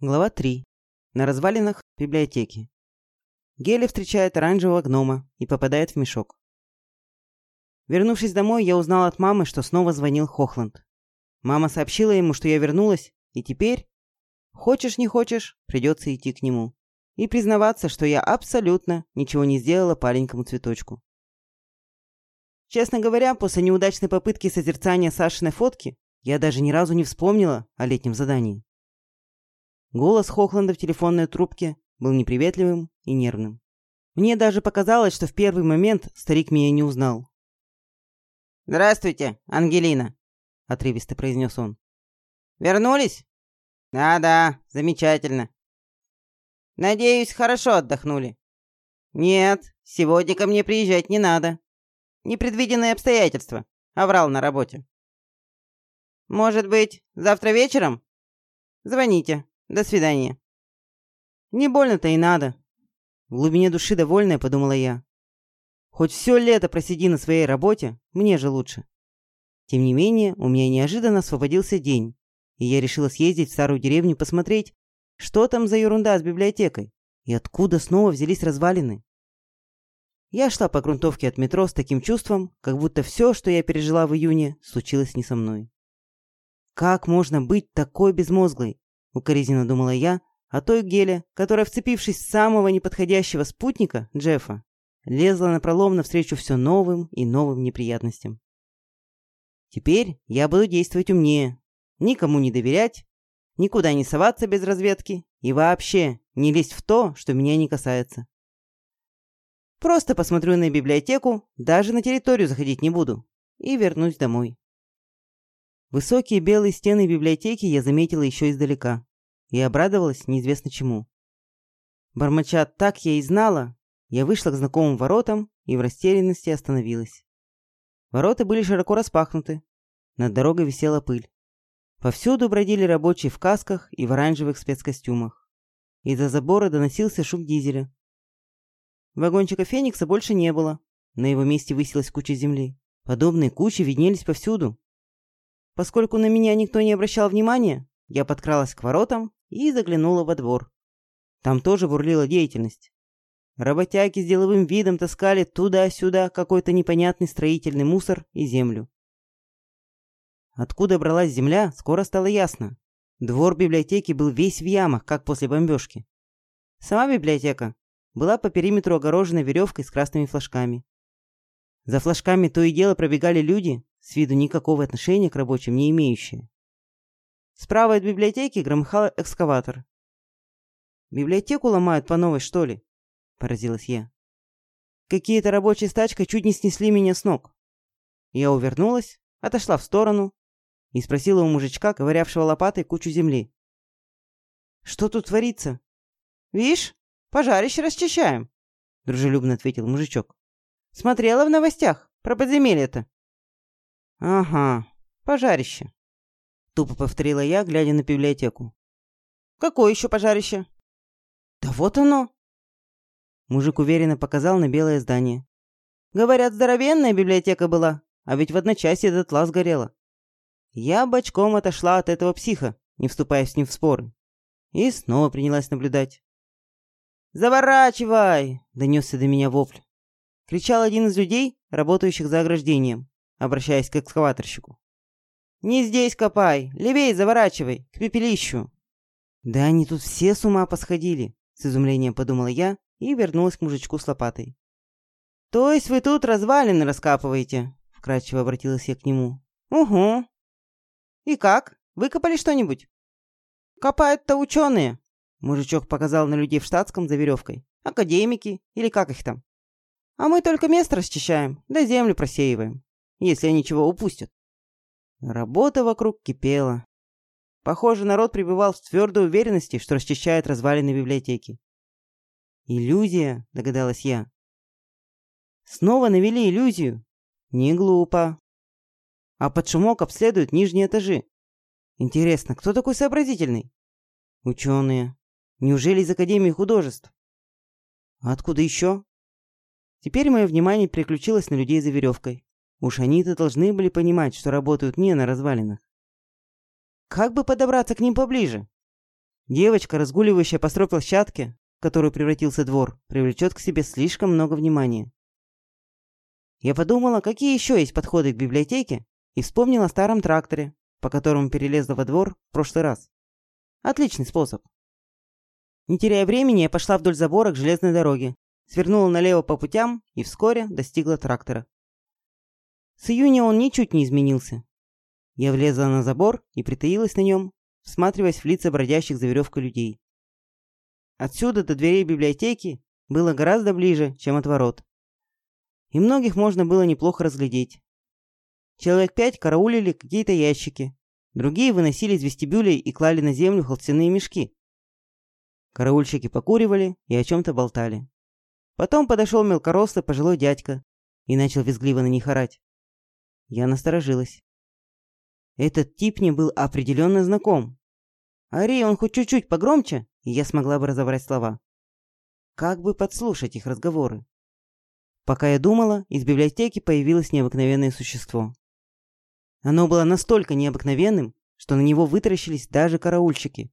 Глава 3. На развалинах библиотеки. Геля встречает оранжевого гнома и попадает в мешок. Вернувшись домой, я узнал от мамы, что снова звонил Хохланд. Мама сообщила ему, что я вернулась, и теперь, хочешь не хочешь, придется идти к нему. И признаваться, что я абсолютно ничего не сделала паленькому цветочку. Честно говоря, после неудачной попытки созерцания Сашиной фотки, я даже ни разу не вспомнила о летнем задании. Голос Хохланда в телефонной трубке был неприветливым и нервным. Мне даже показалось, что в первый момент старик меня не узнал. «Здравствуйте, Ангелина», — отрывисто произнес он. «Вернулись?» «Да-да, замечательно». «Надеюсь, хорошо отдохнули?» «Нет, сегодня ко мне приезжать не надо. Непредвиденные обстоятельства. Оврал на работе». «Может быть, завтра вечером?» «Звоните. До свидания. Не больно-то и надо. В глубине души довольная, подумала я. Хоть все лето просиди на своей работе, мне же лучше. Тем не менее, у меня неожиданно освободился день, и я решила съездить в старую деревню посмотреть, что там за ерунда с библиотекой и откуда снова взялись развалины. Я шла по грунтовке от метро с таким чувством, как будто все, что я пережила в июне, случилось не со мной. Как можно быть такой безмозглой? Укоризненно думала я о той Геле, которая, вцепившись в самого неподходящего спутника, Джеффа, лезла напролом навстречу все новым и новым неприятностям. Теперь я буду действовать умнее, никому не доверять, никуда не соваться без разведки и вообще не лезть в то, что меня не касается. Просто посмотрю на библиотеку, даже на территорию заходить не буду, и вернусь домой. Высокие белые стены библиотеки я заметила еще издалека и обрадовалась неизвестно чему. Бормоча «так я и знала», я вышла к знакомым воротам и в растерянности остановилась. Ворота были широко распахнуты, над дорогой висела пыль. Повсюду бродили рабочие в касках и в оранжевых спецкостюмах. Из-за забора доносился шум дизеля. Вагончика «Феникса» больше не было. На его месте высилась куча земли. Подобные кучи виднелись повсюду. Поскольку на меня никто не обращал внимания, я подкралась к воротам и заглянула во двор. Там тоже бурлила деятельность. Работяги с деловым видом таскали туда-сюда какой-то непонятный строительный мусор и землю. Откуда бралась земля, скоро стало ясно. Двор библиотеки был весь в ямах, как после бомбежки. Сама библиотека была по периметру огорожена веревкой с красными флажками. За флажками то и дело пробегали люди, с виду никакого отношения к рабочим не имеющие. Справа от библиотеки громыхал экскаватор. «Библиотеку ломают по новой, что ли?» – поразилась я. Какие-то рабочие с тачкой чуть не снесли меня с ног. Я увернулась, отошла в сторону и спросила у мужичка, ковырявшего лопатой кучу земли. «Что тут творится?» «Вишь, пожарище расчищаем», — дружелюбно ответил мужичок. «Смотрела в новостях про подземелье-то». «Ага, пожарище. Тупо повторила я, глядя на библиотеку. «Какое еще пожарище?» «Да вот оно!» Мужик уверенно показал на белое здание. «Говорят, здоровенная библиотека была, а ведь в одночасье дотла сгорела». Я бочком отошла от этого психа, не вступая с ним в споры, и снова принялась наблюдать. «Заворачивай!» — донесся до меня вопль. Кричал один из людей, работающих за ограждением, обращаясь к экскаваторщику. «Не здесь копай! Левей заворачивай! К пепелищу!» «Да они тут все с ума посходили!» С изумлением подумала я и вернулась к мужичку с лопатой. «То есть вы тут развалины раскапываете?» Вкратчиво обратилась я к нему. «Угу. И как? Выкопали что-нибудь?» «Копают-то ученые!» Мужичок показал на людей в штатском за веревкой. «Академики, или как их там?» «А мы только место расчищаем, да землю просеиваем, если они чего упустят». Работа вокруг кипела. Похоже, народ пребывал в твердой уверенности, что расчищает развалины библиотеки. «Иллюзия», — догадалась я. «Снова навели иллюзию? Не глупо. А под шумок обследуют нижние этажи. Интересно, кто такой сообразительный? Ученые. Неужели из Академии художеств? А откуда еще? Теперь мое внимание переключилось на людей за веревкой. Уж они-то должны были понимать, что работают не на развалинах. Как бы подобраться к ним поближе? Девочка, разгуливающая по стройплощадке, в которую превратился двор, привлечет к себе слишком много внимания. Я подумала, какие еще есть подходы к библиотеке, и вспомнила о старом тракторе, по которому перелезла во двор в прошлый раз. Отличный способ. Не теряя времени, я пошла вдоль забора к железной дороге, свернула налево по путям и вскоре достигла трактора. С июня он ничуть не изменился. Я влезла на забор и притаилась на нем, всматриваясь в лица бродящих за веревкой людей. Отсюда до дверей библиотеки было гораздо ближе, чем от ворот. И многих можно было неплохо разглядеть. Человек пять караулили какие-то ящики, другие выносили из вестибюлей и клали на землю холстяные мешки. Караульщики покуривали и о чем-то болтали. Потом подошел мелкорослый пожилой дядька и начал визгливо на них орать. Я насторожилась. Этот тип мне был определенно знаком. Ари он хоть чуть-чуть погромче, и я смогла бы разобрать слова. Как бы подслушать их разговоры? Пока я думала, из библиотеки появилось необыкновенное существо. Оно было настолько необыкновенным, что на него вытаращились даже караульщики.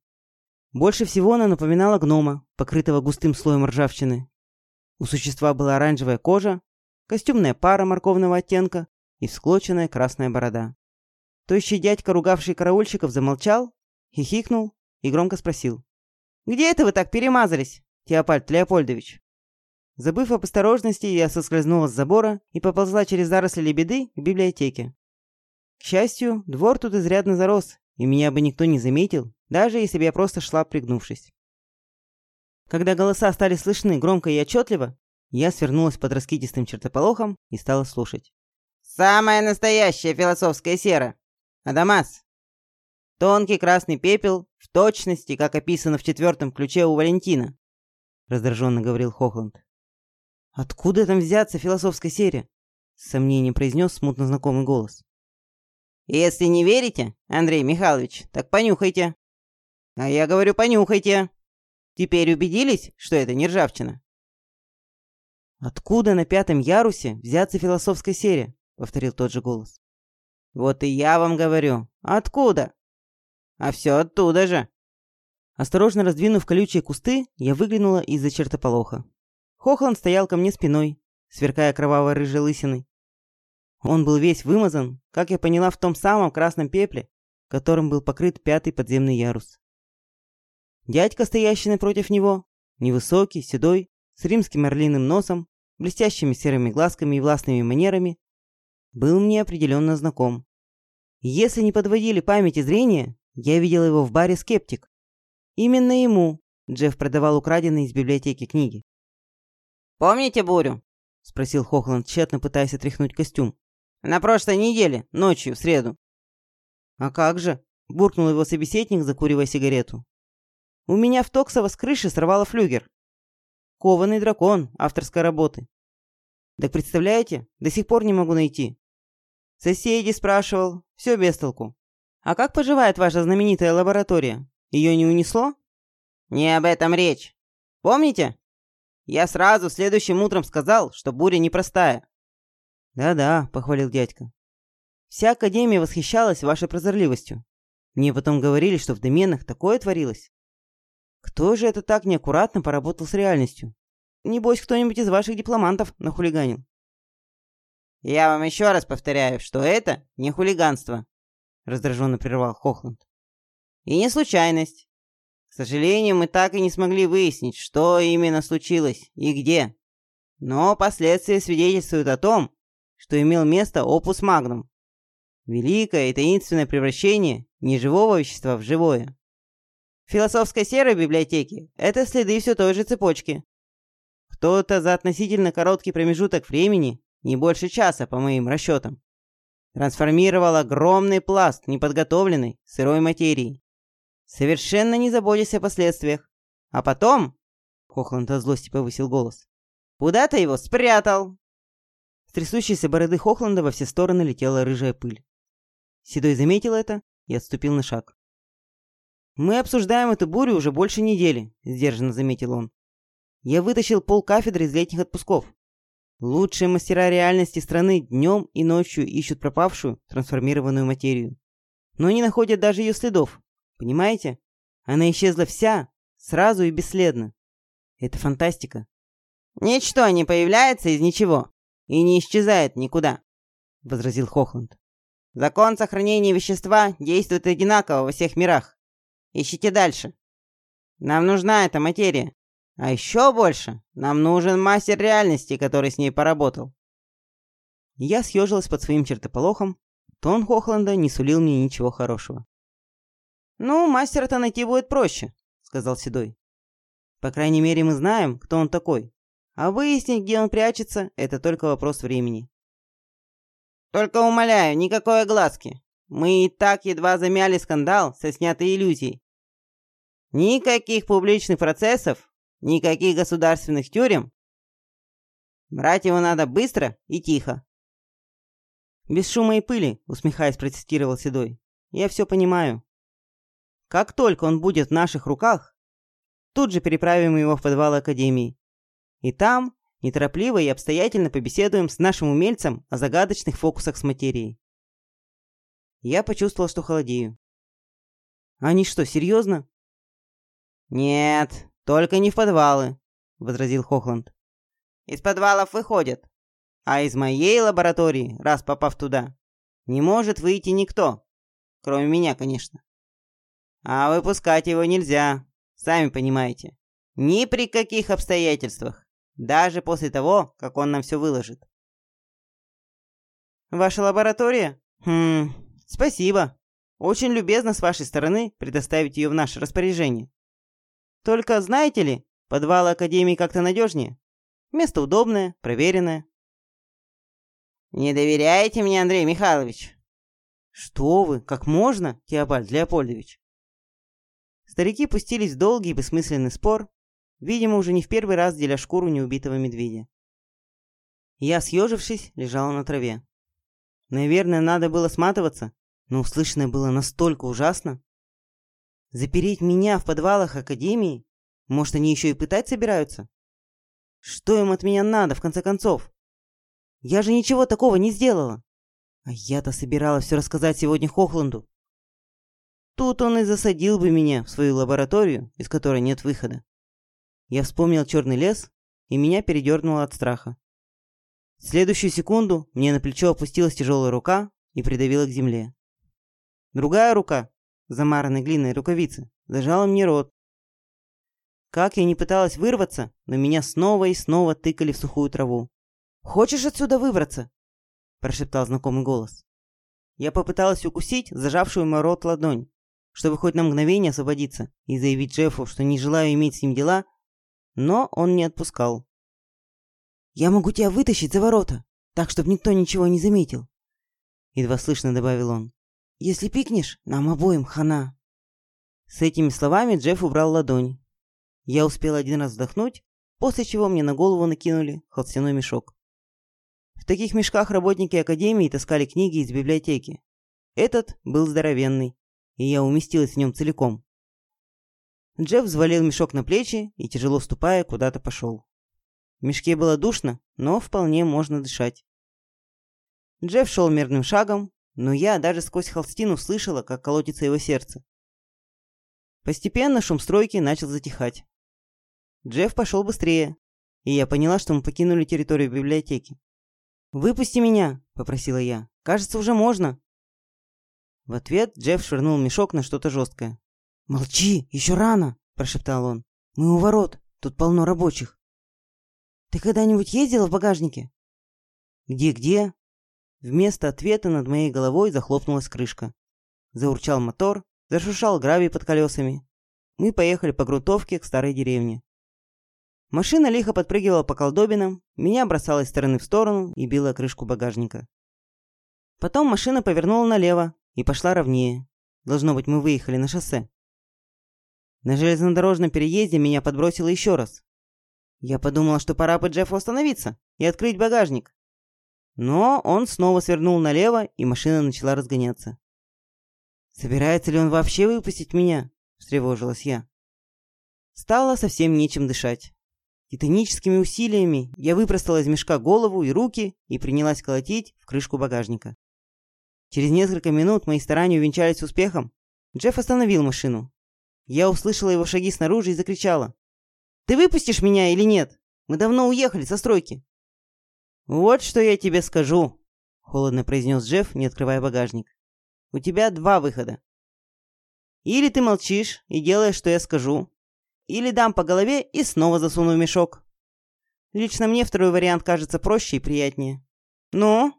Больше всего оно напоминало гнома, покрытого густым слоем ржавчины. У существа была оранжевая кожа, костюмная пара морковного оттенка и всклоченная красная борода. Тощий дядька, ругавший караульщиков, замолчал, хихикнул и громко спросил. «Где это вы так перемазались, Теопальд Леопольдович?» Забыв об осторожности, я соскользнула с забора и поползла через заросли лебеды к библиотеке. К счастью, двор тут изрядно зарос, и меня бы никто не заметил, даже если бы я просто шла пригнувшись. Когда голоса стали слышны громко и отчетливо, я свернулась под раскидистым чертополохом и стала слушать. «Самая настоящая философская сера. Адамас. Тонкий красный пепел, в точности, как описано в четвертом ключе у Валентина», — раздраженно говорил Хохланд. «Откуда там взяться философская серия?» — с сомнением произнес смутно знакомый голос. «Если не верите, Андрей Михайлович, так понюхайте». «А я говорю, понюхайте», Теперь убедились, что это не ржавчина?» «Откуда на пятом ярусе взяться философская серия?» — повторил тот же голос. «Вот и я вам говорю. Откуда?» «А все оттуда же». Осторожно раздвинув колючие кусты, я выглянула из-за чертополоха. Хохланд стоял ко мне спиной, сверкая кровавой рыжей лысиной. Он был весь вымазан, как я поняла, в том самом красном пепле, которым был покрыт пятый подземный ярус. Дядька, стоящий напротив него, невысокий, седой, с римским орлиным носом, блестящими серыми глазками и властными манерами, был мне определенно знаком. Если не подводили память и зрение, я видел его в баре «Скептик». Именно ему Джефф продавал украденные из библиотеки книги. «Помните бурю?» — спросил Хохланд, тщетно пытаясь отряхнуть костюм. «На прошлой неделе, ночью, в среду». «А как же?» — буркнул его собеседник, закуривая сигарету. У меня в Токсово с крыши сорвало флюгер. Кованый дракон авторской работы. Так представляете, до сих пор не могу найти. Соседи спрашивал, все без толку. А как поживает ваша знаменитая лаборатория? Ее не унесло? Не об этом речь. Помните? Я сразу следующим утром сказал, что буря непростая. Да-да, похвалил дядька. Вся Академия восхищалась вашей прозорливостью. Мне потом говорили, что в доменах такое творилось. Кто же это так неаккуратно поработал с реальностью? Небось, кто-нибудь из ваших дипломантов нахулиганил. Я вам еще раз повторяю, что это не хулиганство, раздраженно прервал Хохланд. И не случайность. К сожалению, мы так и не смогли выяснить, что именно случилось и где. Но последствия свидетельствуют о том, что имел место опус магнум. Великое и таинственное превращение неживого вещества в живое. Философской серой библиотеки – это следы все той же цепочки. Кто-то за относительно короткий промежуток времени, не больше часа по моим расчетам, трансформировал огромный пласт неподготовленной сырой материи, совершенно не заботясь о последствиях. А потом, Хохланд от злости повысил голос, куда-то его спрятал. С трясущейся бороды Хохланда во все стороны летела рыжая пыль. Седой заметил это и отступил на шаг. «Мы обсуждаем эту бурю уже больше недели», — сдержанно заметил он. «Я вытащил пол кафедры из летних отпусков. Лучшие мастера реальности страны днем и ночью ищут пропавшую, трансформированную материю. Но не находят даже ее следов. Понимаете? Она исчезла вся, сразу и бесследно. Это фантастика. «Ничто не появляется из ничего и не исчезает никуда», — возразил Хохланд. «Закон сохранения вещества действует одинаково во всех мирах. Ищите дальше. Нам нужна эта материя. А еще больше нам нужен мастер реальности, который с ней поработал». Я съежилась под своим чертополохом. Тон Хохланда не сулил мне ничего хорошего. «Ну, мастера-то найти будет проще», — сказал Седой. «По крайней мере, мы знаем, кто он такой. А выяснить, где он прячется, это только вопрос времени. Только умоляю, никакой огласки. Мы и так едва замяли скандал со снятой иллюзией. Никаких публичных процессов, никаких государственных тюрем. Брать его надо быстро и тихо. Без шума и пыли, усмехаясь, процитировал Седой. Я все понимаю. Как только он будет в наших руках, тут же переправим его в подвал Академии. И там неторопливо и обстоятельно побеседуем с нашим умельцем о загадочных фокусах с материей. Я почувствовал, что холодею. Они что, серьезно? Нет, только не в подвалы, возразил Хохланд. Из подвалов выходят, а из моей лаборатории, раз попав туда, не может выйти никто, кроме меня, конечно. А выпускать его нельзя, сами понимаете. Ни при каких обстоятельствах. Даже после того, как он нам все выложит. Ваша лаборатория? Хм, спасибо. Очень любезно с вашей стороны предоставить ее в наше распоряжение. Только знаете ли, подвалы Академии как-то надежнее. Место удобное, проверенное. Не доверяете мне, Андрей Михайлович? Что вы, как можно, Теобальд Леопольдович? Старики пустились в долгий и бессмысленный спор, Видимо, уже не в первый раз деля шкуру неубитого медведя. Я, съежившись, лежала на траве. Наверное, надо было сматываться, но услышанное было настолько ужасно. Запереть меня в подвалах Академии? Может, они еще и пытать собираются? Что им от меня надо, в конце концов? Я же ничего такого не сделала. А я-то собиралась все рассказать сегодня Хохланду. Тут он и засадил бы меня в свою лабораторию, из которой нет выхода. Я вспомнил черный лес, и меня передернуло от страха. В следующую секунду мне на плечо опустилась тяжелая рука и придавила к земле. Другая рука, замаранной глиной рукавицы, зажала мне рот. Как я не пыталась вырваться, но меня снова и снова тыкали в сухую траву. «Хочешь отсюда выбраться?» – прошептал знакомый голос. Я попыталась укусить зажавшую мой рот ладонь, чтобы хоть на мгновение освободиться и заявить Джеффу, что не желаю иметь с ним дела но он не отпускал. «Я могу тебя вытащить за ворота, так, чтобы никто ничего не заметил», — едва слышно добавил он. «Если пикнешь, нам обоим хана». С этими словами Джефф убрал ладонь. Я успел один раз вздохнуть, после чего мне на голову накинули холстяной мешок. В таких мешках работники Академии таскали книги из библиотеки. Этот был здоровенный, и я уместилась в нем целиком. Джефф взвалил мешок на плечи и, тяжело ступая, куда-то пошел. В мешке было душно, но вполне можно дышать. Джефф шел мерным шагом, но я даже сквозь холстину слышала, как колотится его сердце. Постепенно шум стройки начал затихать. Джефф пошел быстрее, и я поняла, что мы покинули территорию библиотеки. «Выпусти меня!» – попросила я. «Кажется, уже можно!» В ответ Джефф швырнул мешок на что-то жесткое. «Молчи, еще рано!» – прошептал он. «Мы у ворот, тут полно рабочих». «Ты когда-нибудь ездила в багажнике?» «Где-где?» Вместо ответа над моей головой захлопнулась крышка. Заурчал мотор, зашуршал гравий под колесами. Мы поехали по грунтовке к старой деревне. Машина лихо подпрыгивала по колдобинам, меня бросала из стороны в сторону и била крышку багажника. Потом машина повернула налево и пошла ровнее. Должно быть, мы выехали на шоссе. На железнодорожном переезде меня подбросило еще раз. Я подумала, что пора бы Джеффу остановиться и открыть багажник. Но он снова свернул налево, и машина начала разгоняться. «Собирается ли он вообще выпустить меня?» – встревожилась я. Стало совсем нечем дышать. Титаническими усилиями я выпростала из мешка голову и руки и принялась колотить в крышку багажника. Через несколько минут мои старания увенчались успехом. Джефф остановил машину, Я услышала его шаги снаружи и закричала. «Ты выпустишь меня или нет? Мы давно уехали со стройки». «Вот что я тебе скажу», — холодно произнес Джефф, не открывая багажник. «У тебя два выхода. Или ты молчишь и делаешь, что я скажу, или дам по голове и снова засуну в мешок. Лично мне второй вариант кажется проще и приятнее. Ну?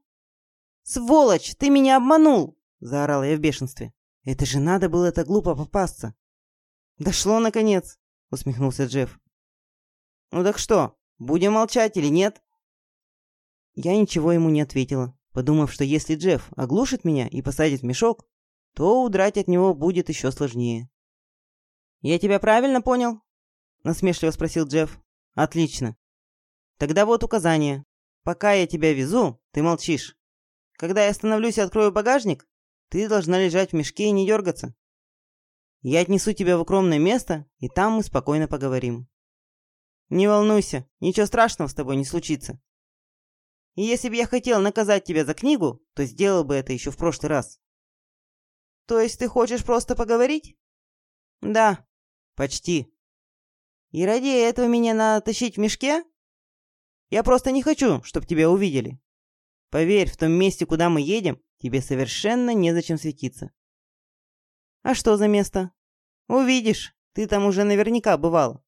Сволочь, ты меня обманул, заорала я в бешенстве. Это же надо было так глупо попасться. Дошло наконец, усмехнулся Джефф. Ну так что, будем молчать или нет? Я ничего ему не ответила, подумав, что если Джефф оглушит меня и посадит в мешок, то удрать от него будет еще сложнее. «Я тебя правильно понял?» – насмешливо спросил Джефф. «Отлично. Тогда вот указание. Пока я тебя везу, ты молчишь. Когда я остановлюсь и открою багажник, ты должна лежать в мешке и не дергаться. Я отнесу тебя в укромное место, и там мы спокойно поговорим. Не волнуйся, ничего страшного с тобой не случится. И если бы я хотел наказать тебя за книгу, то сделал бы это еще в прошлый раз. То есть ты хочешь просто поговорить? Да, почти. И ради этого меня надо тащить в мешке? Я просто не хочу, чтобы тебя увидели. Поверь, в том месте, куда мы едем, тебе совершенно незачем светиться. А что за место? Увидишь, ты там уже наверняка бывал.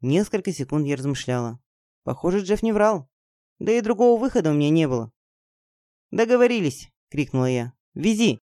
Несколько секунд я размышляла. Похоже, Джефф не врал. Да и другого выхода у меня не было. «Договорились!» — крикнула я. «Вези!»